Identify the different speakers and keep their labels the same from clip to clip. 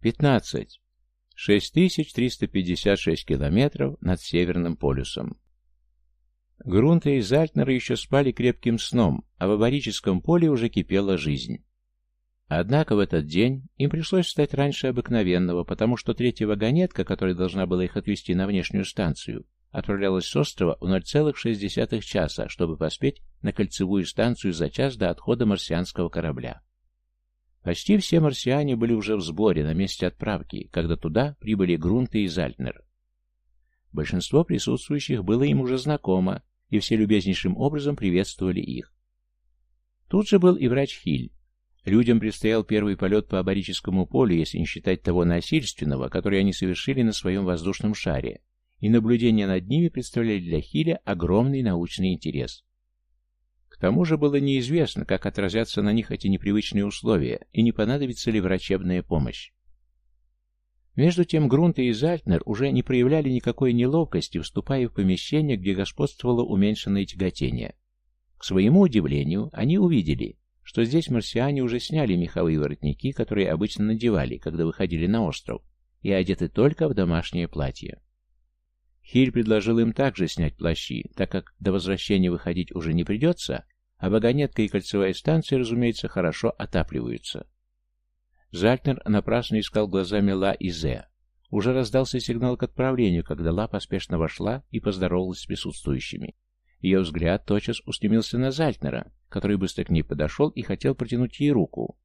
Speaker 1: Пятнадцать. Шесть тысяч триста пятьдесят шесть километров над Северным полюсом. Грунта и Зальтнера еще спали крепким сном, а в аборическом поле уже кипела жизнь. Однако в этот день им пришлось встать раньше обыкновенного, потому что третья вагонетка, которая должна была их отвезти на внешнюю станцию, отправлялась с острова в 0,6 часа, чтобы поспеть на кольцевую станцию за час до отхода марсианского корабля. Почти все марсиане были уже в сборе на месте отправки, когда туда прибыли Грунты и Зальтнер. Большинство присутствующих было им уже знакомо, и все любезнейшим образом приветствовали их. Тут же был и врач Хиль. Людям предстоял первый полет по аборическому полю, если не считать того насильственного, который они совершили на своем воздушном шаре, и наблюдения над ними представляли для Хиля огромный научный интерес. Тому же было неизвестно, как отразятся на них эти непривычные условия, и не понадобится ли врачебная помощь. Между тем Грунт и Зальтнер уже не проявляли никакой неловкости, вступая в помещение, где господствовало уменьшенное тяготение. К своему удивлению, они увидели, что здесь марсиане уже сняли меховые воротники, которые обычно надевали, когда выходили на остров, и одеты только в домашнее платье. Хиль предложил им также снять плащи, так как до возвращения выходить уже не придется, а вагонетка и кольцевая станция, разумеется, хорошо отапливаются. Зальтнер напрасно искал глазами Ла и Зе. Уже раздался сигнал к отправлению, когда Ла поспешно вошла и поздоровалась с присутствующими. Ее взгляд тотчас устремился на Зальтнера, который быстро к ней подошел и хотел протянуть ей руку.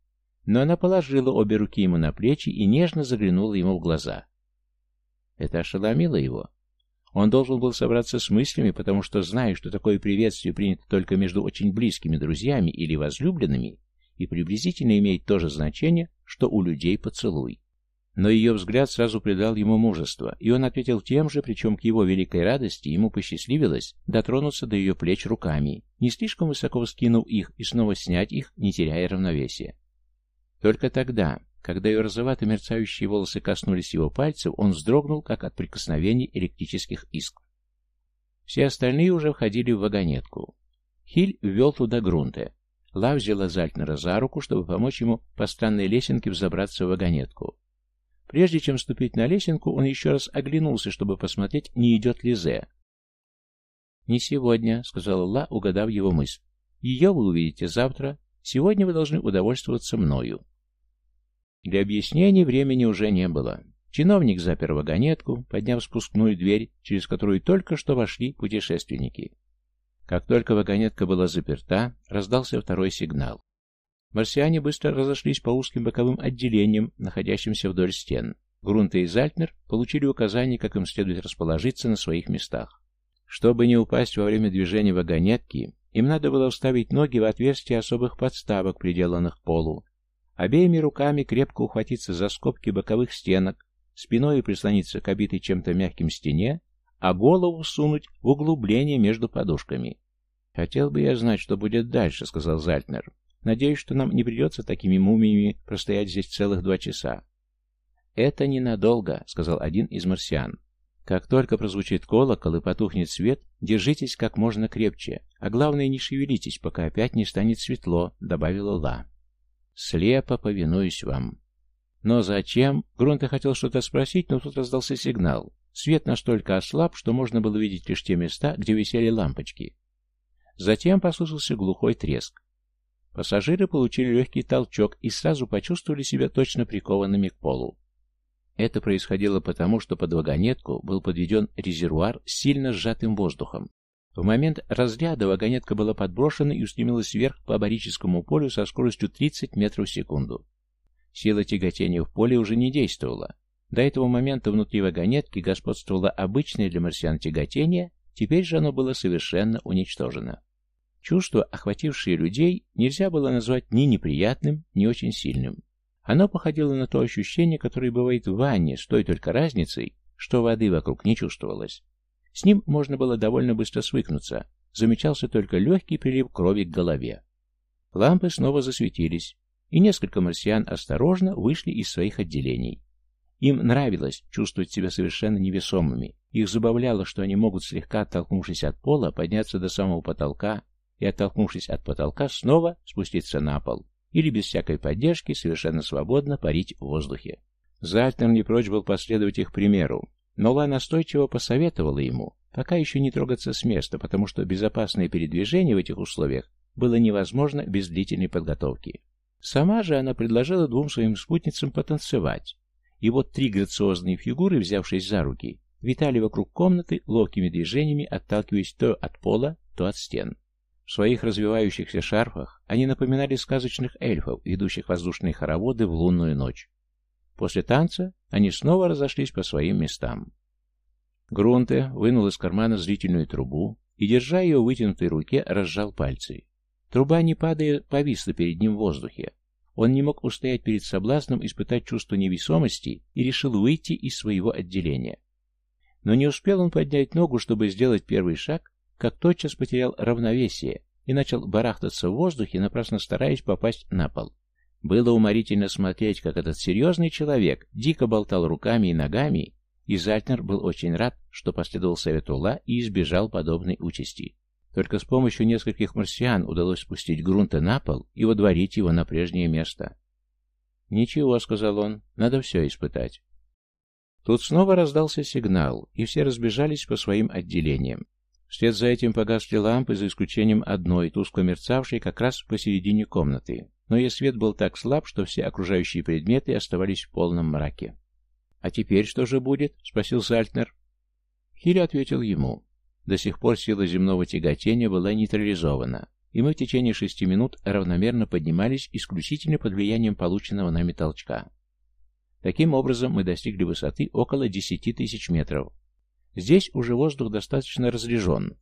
Speaker 1: Но она положила обе руки ему на плечи и нежно заглянула ему в глаза. Это ошеломило его. Он должен был собраться с мыслями, потому что, зная, что такое приветствие принято только между очень близкими друзьями или возлюбленными, и приблизительно имеет то же значение, что у людей поцелуй. Но ее взгляд сразу придал ему мужество, и он ответил тем же, причем к его великой радости ему посчастливилось дотронуться до ее плеч руками, не слишком высоко вскинув их и снова снять их, не теряя равновесия. Только тогда, когда ее розовато мерцающие волосы коснулись его пальцев, он вздрогнул, как от прикосновений электрических искр. Все остальные уже входили в вагонетку. Хиль ввел туда грунты. Ла взяла Зальтнера за руку, чтобы помочь ему по странной лесенке взобраться в вагонетку. Прежде чем ступить на лесенку, он еще раз оглянулся, чтобы посмотреть, не идет ли Зе. «Не сегодня», — сказала Ла, угадав его мысль. «Ее вы увидите завтра. Сегодня вы должны удовольствоваться мною». Для объяснений времени уже не было. Чиновник запер вагонетку, подняв спускную дверь, через которую только что вошли путешественники. Как только вагонетка была заперта, раздался второй сигнал. Марсиане быстро разошлись по узким боковым отделениям, находящимся вдоль стен. Грунта и Зальтнер получили указание, как им следует расположиться на своих местах. Чтобы не упасть во время движения вагонетки, им надо было вставить ноги в отверстия особых подставок, приделанных к полу, Обеими руками крепко ухватиться за скобки боковых стенок, спиной прислониться к обитой чем-то мягким стене, а голову сунуть в углубление между подушками. «Хотел бы я знать, что будет дальше», — сказал Зальтнер. «Надеюсь, что нам не придется такими мумиями простоять здесь целых два часа». «Это ненадолго», — сказал один из марсиан. «Как только прозвучит колокол и потухнет свет, держитесь как можно крепче, а главное, не шевелитесь, пока опять не станет светло», — добавила Ла. Слепо повинуюсь вам. Но зачем? Грунта хотел что-то спросить, но тут раздался сигнал. Свет настолько ослаб, что можно было видеть лишь те места, где висели лампочки. Затем послышался глухой треск. Пассажиры получили легкий толчок и сразу почувствовали себя точно прикованными к полу. Это происходило потому, что под вагонетку был подведен резервуар с сильно сжатым воздухом. В момент разряда вагонетка была подброшена и устремилась вверх по барическому полю со скоростью 30 метров в секунду. Сила тяготения в поле уже не действовала. До этого момента внутри вагонетки господствовало обычное для марсиан тяготение, теперь же оно было совершенно уничтожено. Чувство, охватившее людей, нельзя было назвать ни неприятным, ни очень сильным. Оно походило на то ощущение, которое бывает в ванне, с той только разницей, что воды вокруг не чувствовалось. С ним можно было довольно быстро свыкнуться. Замечался только легкий прилив крови к голове. Лампы снова засветились, и несколько марсиан осторожно вышли из своих отделений. Им нравилось чувствовать себя совершенно невесомыми. Их забавляло, что они могут, слегка оттолкнувшись от пола, подняться до самого потолка и, оттолкнувшись от потолка, снова спуститься на пол или без всякой поддержки совершенно свободно парить в воздухе. Зальтнер не прочь был последовать их примеру, но Ла настойчиво посоветовала ему, пока еще не трогаться с места, потому что безопасное передвижение в этих условиях было невозможно без длительной подготовки. Сама же она предложила двум своим спутницам потанцевать, и вот три грациозные фигуры, взявшись за руки, витали вокруг комнаты, ловкими движениями отталкиваясь то от пола, то от стен. В своих развивающихся шарфах они напоминали сказочных эльфов, ведущих воздушные хороводы в лунную ночь. После танца они снова разошлись по своим местам. Грунте вынул из кармана зрительную трубу и, держа ее в вытянутой руке, разжал пальцы. Труба, не падая, повисла перед ним в воздухе. Он не мог устоять перед соблазном испытать чувство невесомости и решил выйти из своего отделения. Но не успел он поднять ногу, чтобы сделать первый шаг, как тотчас потерял равновесие и начал барахтаться в воздухе, напрасно стараясь попасть на пол. Было уморительно смотреть, как этот серьезный человек дико болтал руками и ногами, и Зальтнер был очень рад, что последовал совету Ла и избежал подобной участи. Только с помощью нескольких марсиан удалось спустить грунта на пол и водворить его на прежнее место. «Ничего», — сказал он, — «надо все испытать». Тут снова раздался сигнал, и все разбежались по своим отделениям. Вслед за этим погасли лампы, за исключением одной, тускло мерцавшей как раз посередине комнаты. Но ее свет был так слаб, что все окружающие предметы оставались в полном мраке. «А теперь что же будет?» — спросил Зальтнер. Хилли ответил ему. До сих пор сила земного тяготения была нейтрализована, и мы в течение шести минут равномерно поднимались исключительно под влиянием полученного нами толчка. Таким образом, мы достигли высоты около 10 тысяч метров. Здесь уже воздух достаточно разрежен,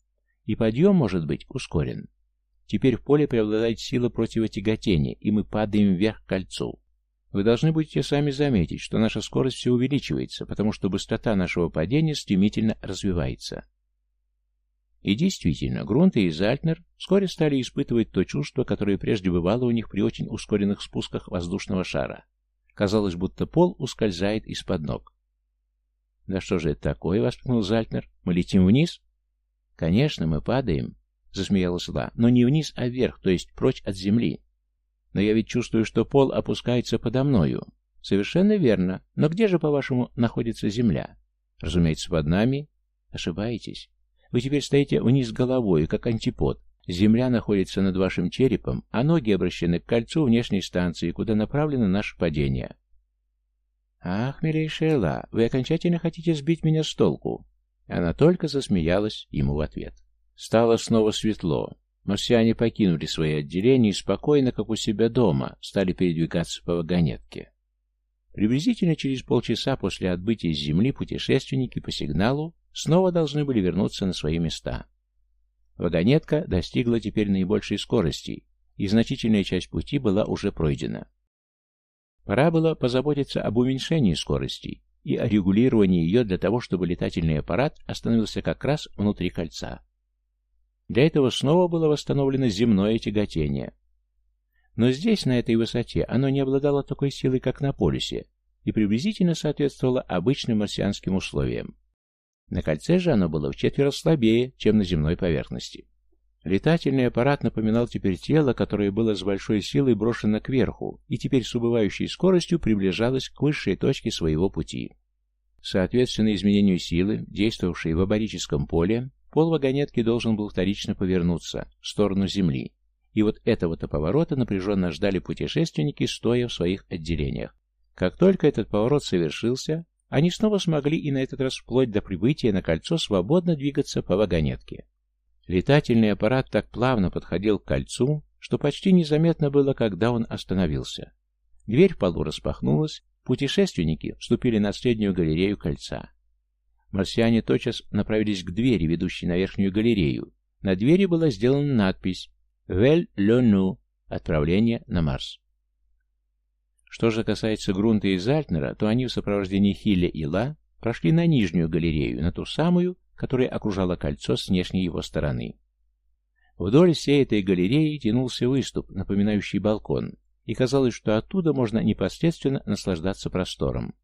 Speaker 1: и подъем может быть ускорен. Теперь в поле преобладает сила противотяготения, и мы падаем вверх к кольцу. Вы должны будете сами заметить, что наша скорость все увеличивается, потому что быстрота нашего падения стремительно развивается. И действительно, Грунт и Зальтнер вскоре стали испытывать то чувство, которое прежде бывало у них при очень ускоренных спусках воздушного шара. Казалось, будто пол ускользает из-под ног. «Да что же это такое?» — воскликнул Зальтнер. «Мы летим вниз?» «Конечно, мы падаем», — засмеялась Ла. «Но не вниз, а вверх, то есть прочь от земли. Но я ведь чувствую, что пол опускается подо мною». «Совершенно верно. Но где же, по-вашему, находится земля?» «Разумеется, под нами». «Ошибаетесь. Вы теперь стоите вниз головой, как антипод, Земля находится над вашим черепом, а ноги обращены к кольцу внешней станции, куда направлено наше падение. «Ах, милейшая Ла, вы окончательно хотите сбить меня с толку?» Она только засмеялась ему в ответ. Стало снова светло. Марсиане покинули свои отделения и спокойно, как у себя дома, стали передвигаться по вагонетке. Приблизительно через полчаса после отбытия с Земли путешественники по сигналу снова должны были вернуться на свои места. Вагонетка достигла теперь наибольшей скорости, и значительная часть пути была уже пройдена. Пора было позаботиться об уменьшении скорости и о регулировании ее для того, чтобы летательный аппарат остановился как раз внутри кольца. Для этого снова было восстановлено земное тяготение. Но здесь, на этой высоте, оно не обладало такой силой, как на полюсе, и приблизительно соответствовало обычным марсианским условиям. На кольце же оно было вчетверо слабее, чем на земной поверхности. Летательный аппарат напоминал теперь тело, которое было с большой силой брошено кверху, и теперь с убывающей скоростью приближалось к высшей точке своего пути. Соответственно изменению силы, действовавшей в аборическом поле, пол вагонетки должен был вторично повернуться в сторону Земли. И вот этого-то поворота напряженно ждали путешественники, стоя в своих отделениях. Как только этот поворот совершился, они снова смогли и на этот раз вплоть до прибытия на кольцо свободно двигаться по вагонетке. Летательный аппарат так плавно подходил к кольцу, что почти незаметно было, когда он остановился. Дверь в полу распахнулась, путешественники вступили на среднюю галерею кольца. Марсиане тотчас направились к двери, ведущей на верхнюю галерею. На двери была сделана надпись «Вель Лену» — «Отправление на Марс». Что же касается Грунта и Зальтнера, то они в сопровождении Хилля и Ла прошли на нижнюю галерею, на ту самую, которая окружала кольцо с внешней его стороны. Вдоль всей этой галереи тянулся выступ, напоминающий балкон, и казалось, что оттуда можно непосредственно наслаждаться простором.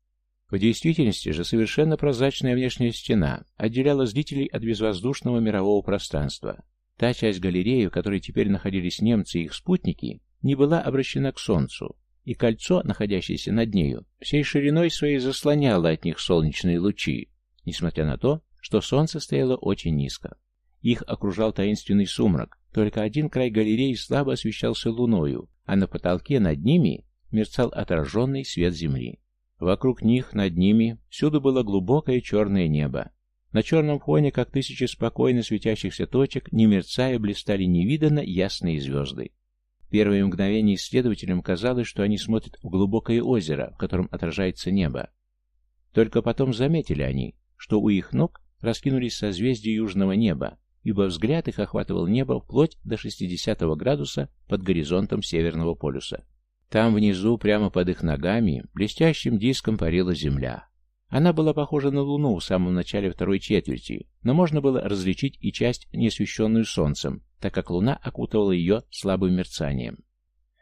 Speaker 1: В действительности же совершенно прозрачная внешняя стена отделяла зрителей от безвоздушного мирового пространства. Та часть галереи, в которой теперь находились немцы и их спутники, не была обращена к Солнцу, и кольцо, находящееся над нею, всей шириной своей заслоняло от них солнечные лучи, несмотря на то, что солнце стояло очень низко. Их окружал таинственный сумрак, только один край галереи слабо освещался луною, а на потолке над ними мерцал отраженный свет земли. Вокруг них, над ними, всюду было глубокое черное небо. На черном фоне, как тысячи спокойно светящихся точек, не мерцая, блистали невиданно ясные звезды. В первые мгновения исследователям казалось, что они смотрят в глубокое озеро, в котором отражается небо. Только потом заметили они, что у их ног раскинулись созвездия южного неба, ибо взгляд их охватывал небо вплоть до 60 градуса под горизонтом Северного полюса. Там внизу, прямо под их ногами, блестящим диском парила земля. Она была похожа на Луну в самом начале второй четверти, но можно было различить и часть, не освещенную солнцем, так как Луна окутывала ее слабым мерцанием.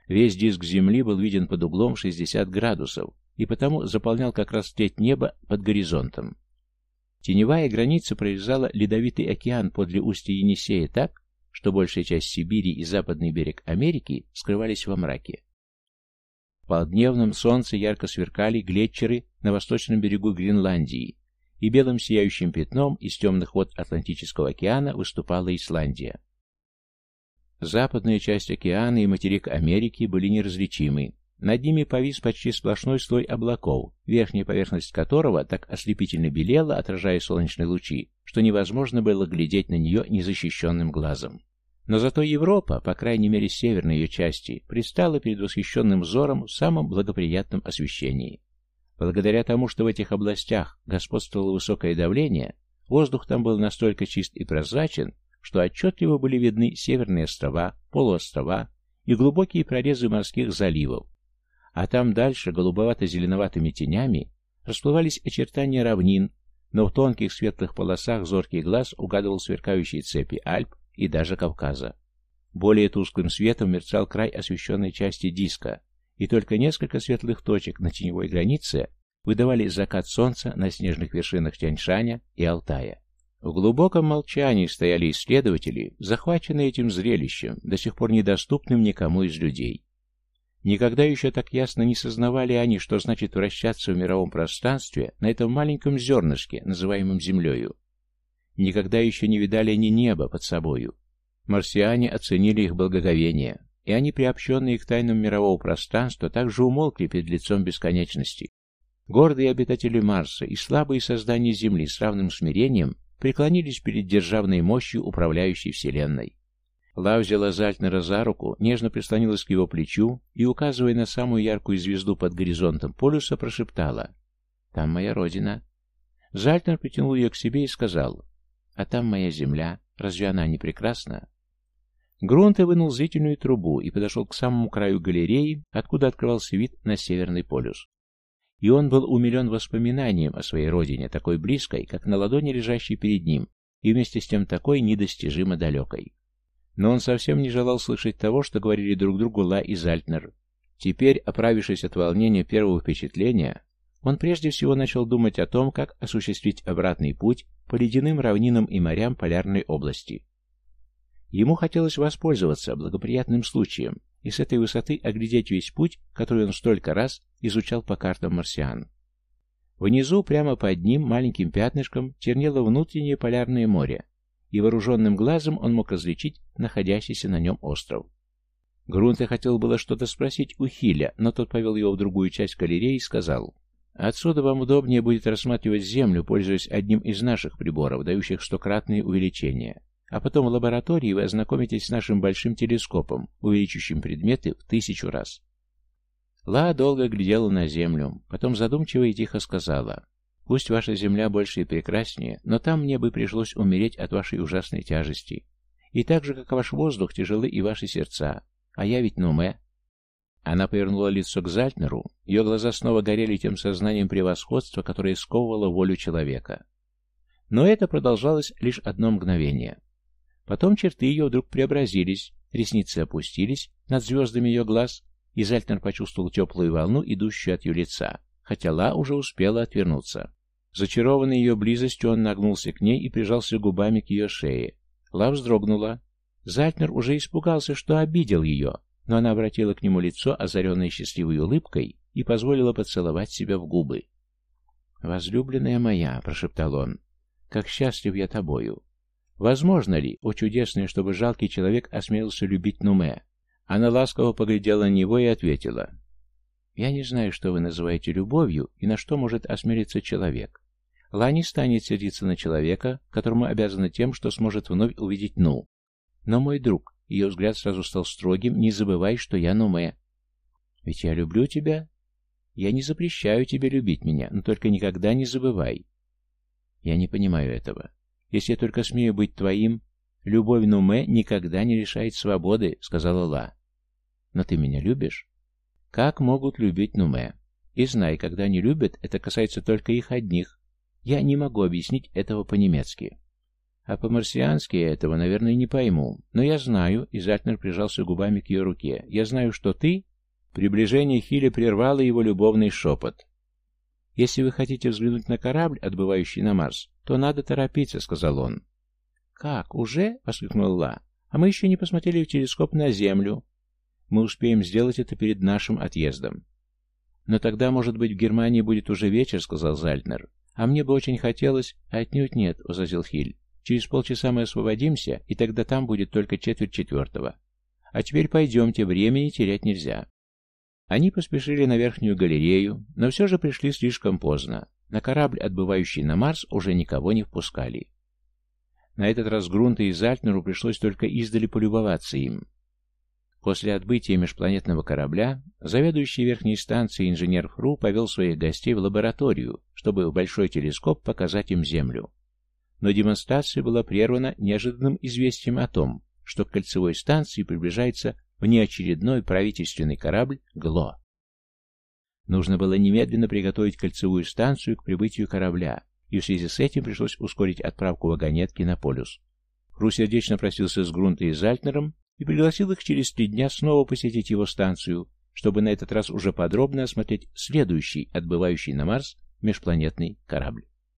Speaker 1: Весь диск Земли был виден под углом 60 градусов, и потому заполнял как раз треть неба под горизонтом. Теневая граница прорезала ледовитый океан подле устья Енисея так, что большая часть Сибири и западный берег Америки скрывались во мраке. В полдневном солнце ярко сверкали глетчеры на восточном берегу Гренландии, и белым сияющим пятном из темных вод Атлантического океана выступала Исландия. Западная часть океана и материк Америки были неразличимы, над ними повис почти сплошной слой облаков, верхняя поверхность которого так ослепительно белела, отражая солнечные лучи, что невозможно было глядеть на нее незащищенным глазом. Но зато Европа, по крайней мере северной ее части, предстала перед восхищенным взором в самом благоприятном освещении. Благодаря тому, что в этих областях господствовало высокое давление, воздух там был настолько чист и прозрачен, что отчетливо были видны северные острова, полуострова и глубокие прорезы морских заливов, а там дальше, голубовато-зеленоватыми тенями, расплывались очертания равнин, но в тонких светлых полосах зоркий глаз угадывал сверкающие цепи Альп и даже Кавказа. Более тусклым светом мерцал край освещенной части диска, и только несколько светлых точек на теневой границе выдавали закат солнца на снежных вершинах Тяньшаня и Алтая. В глубоком молчании стояли исследователи, захваченные этим зрелищем, до сих пор недоступным никому из людей. Никогда еще так ясно не сознавали они, что значит вращаться в мировом пространстве на этом маленьком зернышке, называемом Землею. Никогда еще не видали они неба под собою. Марсиане оценили их благоговение, и они, приобщенные к тайнам мирового пространства, также умолкли перед лицом бесконечности. Гордые обитатели Марса и слабые создания Земли с равным смирением преклонились перед державной мощью, управляющей Вселенной. Ла взяла Зальтнера за руку, нежно прислонилась к его плечу и, указывая на самую яркую звезду под горизонтом полюса, прошептала «Там моя родина». Зальтнер притянул ее к себе и сказал «А там моя земля. Разве она не прекрасна?» Грунте вынул зрительную трубу и подошел к самому краю галереи, откуда открывался вид на Северный полюс. И он был умилен воспоминанием о своей родине, такой близкой, как на ладони лежащей перед ним, и вместе с тем такой недостижимо далекой. Но он совсем не желал слышать того, что говорили друг другу Ла и Зальтнер. Теперь, оправившись от волнения первого впечатления, он прежде всего начал думать о том, как осуществить обратный путь по ледяным равнинам и морям полярной области. Ему хотелось воспользоваться благоприятным случаем и с этой высоты оглядеть весь путь, который он столько раз изучал по картам марсиан. Внизу, прямо под ним, маленьким пятнышком, чернело внутреннее полярное море, и вооруженным глазом он мог различить находящийся на нем остров. Грунте хотел было что-то спросить у Хиля, но тот повел его в другую часть галереи и сказал, «Отсюда вам удобнее будет рассматривать Землю, пользуясь одним из наших приборов, дающих стократные увеличения. А потом в лаборатории вы ознакомитесь с нашим большим телескопом, увеличивающим предметы в тысячу раз». Ла долго глядела на Землю, потом задумчиво и тихо сказала, Пусть ваша земля больше и прекраснее, но там мне бы пришлось умереть от вашей ужасной тяжести. И так же, как ваш воздух, тяжелы и ваши сердца. А я ведь Нуме. Она повернула лицо к Зальтнеру, ее глаза снова горели тем сознанием превосходства, которое сковывало волю человека. Но это продолжалось лишь одно мгновение. Потом черты ее вдруг преобразились, ресницы опустились над звездами ее глаз, и Зальтнер почувствовал теплую волну, идущую от ее лица, хотя Ла уже успела отвернуться. Зачарованный ее близостью, он нагнулся к ней и прижался губами к ее шее. Ла вздрогнула. Зальтнер уже испугался, что обидел ее, но она обратила к нему лицо, озаренное счастливой улыбкой, и позволила поцеловать себя в губы. «Возлюбленная моя», — прошептал он, — «как счастлив я тобою! Возможно ли, о чудесное, чтобы жалкий человек осмелился любить Нуме?» Она ласково поглядела на него и ответила, «Я не знаю, что вы называете любовью и на что может осмелиться человек. Ла не станет сердиться на человека, которому обязана тем, что сможет вновь увидеть Ну. Но, мой друг, ее взгляд сразу стал строгим, не забывай, что я Нуме. Ведь я люблю тебя. Я не запрещаю тебе любить меня, но только никогда не забывай. Я не понимаю этого. Если я только смею быть твоим, любовь Нуме никогда не решает свободы, сказала Ла. Но ты меня любишь? Как могут любить Нуме? И знай, когда они любят, это касается только их одних. Я не могу объяснить этого по-немецки. А по-марсиански я этого, наверное, не пойму. Но я знаю, и Зальтнер прижался губами к ее руке, я знаю, что ты... Приближение Хиля прервало его любовный шепот. «Если вы хотите взглянуть на корабль, отбывающий на Марс, то надо торопиться», — сказал он. «Как, уже?» — воскликнул Ла. «А мы еще не посмотрели в телескоп на Землю. Мы успеем сделать это перед нашим отъездом». «Но тогда, может быть, в Германии будет уже вечер», — сказал Зальтнер. «А мне бы очень хотелось...» «Отнюдь нет», — возразил Хиль. Через полчаса мы освободимся, и тогда там будет только четверть четвертого. А теперь пойдемте, времени терять нельзя. Они поспешили на верхнюю галерею, но все же пришли слишком поздно. На корабль, отбывающий на Марс, уже никого не впускали. На этот раз Грунта и Зальтнеру пришлось только издали полюбоваться им. После отбытия межпланетного корабля, заведующий верхней станцией инженер Фру повел своих гостей в лабораторию, чтобы в большой телескоп показать им Землю но демонстрация была прервана неожиданным известием о том, что к кольцевой станции приближается внеочередной правительственный корабль «ГЛО». Нужно было немедленно приготовить кольцевую станцию к прибытию корабля, и в связи с этим пришлось ускорить отправку вагонетки на полюс. Ру сердечно просился с Грунта и Зальтнером и пригласил их через три дня снова посетить его станцию, чтобы на этот раз уже подробно осмотреть следующий, отбывающий на Марс, межпланетный корабль.